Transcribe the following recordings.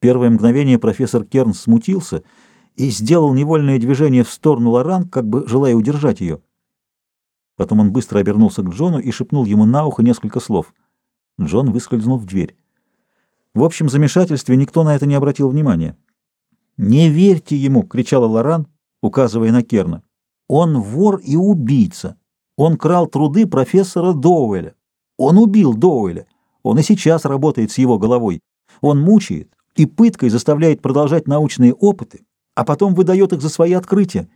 первое мгновение профессор Керн смутился и сделал невольное движение в сторону Лоран, как бы желая удержать ее. Потом он быстро обернулся к Джону и шепнул ему на ухо несколько слов. Джон выскользнул в дверь. В общем замешательстве никто на это не обратил внимания. «Не верьте ему!» — кричала Лоран, указывая на Керна. «Он вор и убийца. Он крал труды профессора Доуэля. Он убил Доуэля. Он и сейчас работает с его головой. Он мучает и пыткой заставляет продолжать научные опыты, а потом выдает их за свои открытия.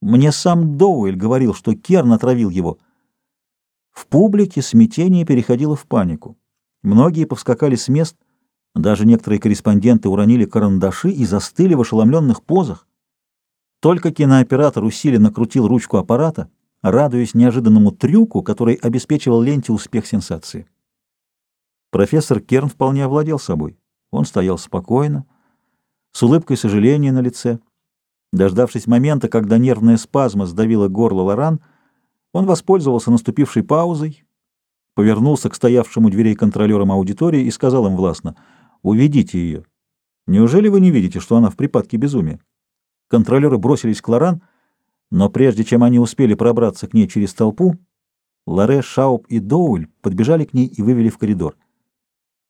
Мне сам Доуэль говорил, что Керн отравил его». В публике смятение переходило в панику. Многие повскакали с мест, даже некоторые корреспонденты уронили карандаши и застыли в ошеломленных позах. Только кинооператор усиленно крутил ручку аппарата, радуясь неожиданному трюку, который обеспечивал ленте успех сенсации. Профессор Керн вполне овладел собой. Он стоял спокойно, с улыбкой сожаления на лице. Дождавшись момента, когда нервная спазма сдавила горло Лоран, он воспользовался наступившей паузой, повернулся к стоявшему дверей контролерам аудитории и сказал им властно — Уведите ее. Неужели вы не видите, что она в припадке безумия? Контролеры бросились к Лоран, но прежде чем они успели пробраться к ней через толпу, Лоре, Шауп и Доуль подбежали к ней и вывели в коридор.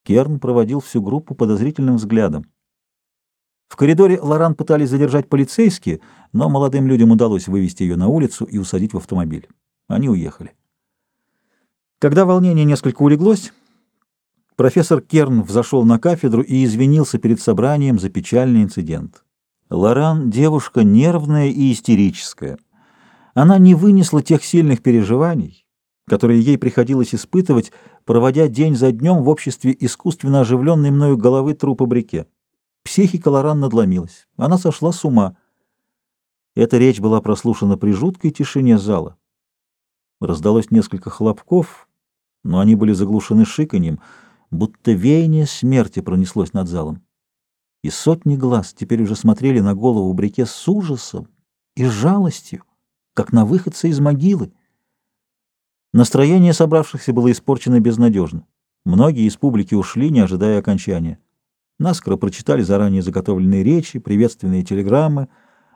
Керн проводил всю группу подозрительным взглядом. В коридоре Лоран пытались задержать полицейские, но молодым людям удалось вывести ее на улицу и усадить в автомобиль. Они уехали. Когда волнение несколько улеглось, Профессор Керн взошел на кафедру и извинился перед собранием за печальный инцидент. Лоран — девушка нервная и истерическая. Она не вынесла тех сильных переживаний, которые ей приходилось испытывать, проводя день за днем в обществе искусственно оживленной мною головы трупа Брике. Психика Лоран надломилась. Она сошла с ума. Эта речь была прослушана при жуткой тишине зала. Раздалось несколько хлопков, но они были заглушены шиканьем — будто веяние смерти пронеслось над залом. И сотни глаз теперь уже смотрели на голову Брике с ужасом и жалостью, как на выходца из могилы. Настроение собравшихся было испорчено безнадежно. Многие из публики ушли, не ожидая окончания. Наскоро прочитали заранее заготовленные речи, приветственные телеграммы,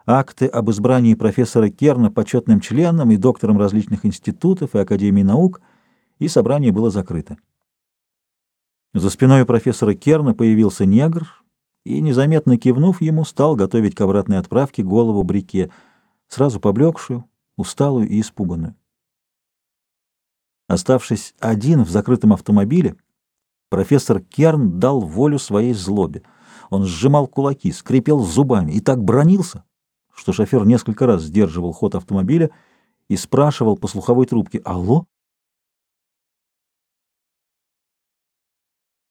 акты об избрании профессора Керна почетным членом и доктором различных институтов и Академий наук, и собрание было закрыто. За спиной профессора Керна появился негр и, незаметно кивнув ему, стал готовить к обратной отправке голову Брике, сразу поблекшую, усталую и испуганную. Оставшись один в закрытом автомобиле, профессор Керн дал волю своей злобе. Он сжимал кулаки, скрипел зубами и так бронился, что шофер несколько раз сдерживал ход автомобиля и спрашивал по слуховой трубке «Алло?»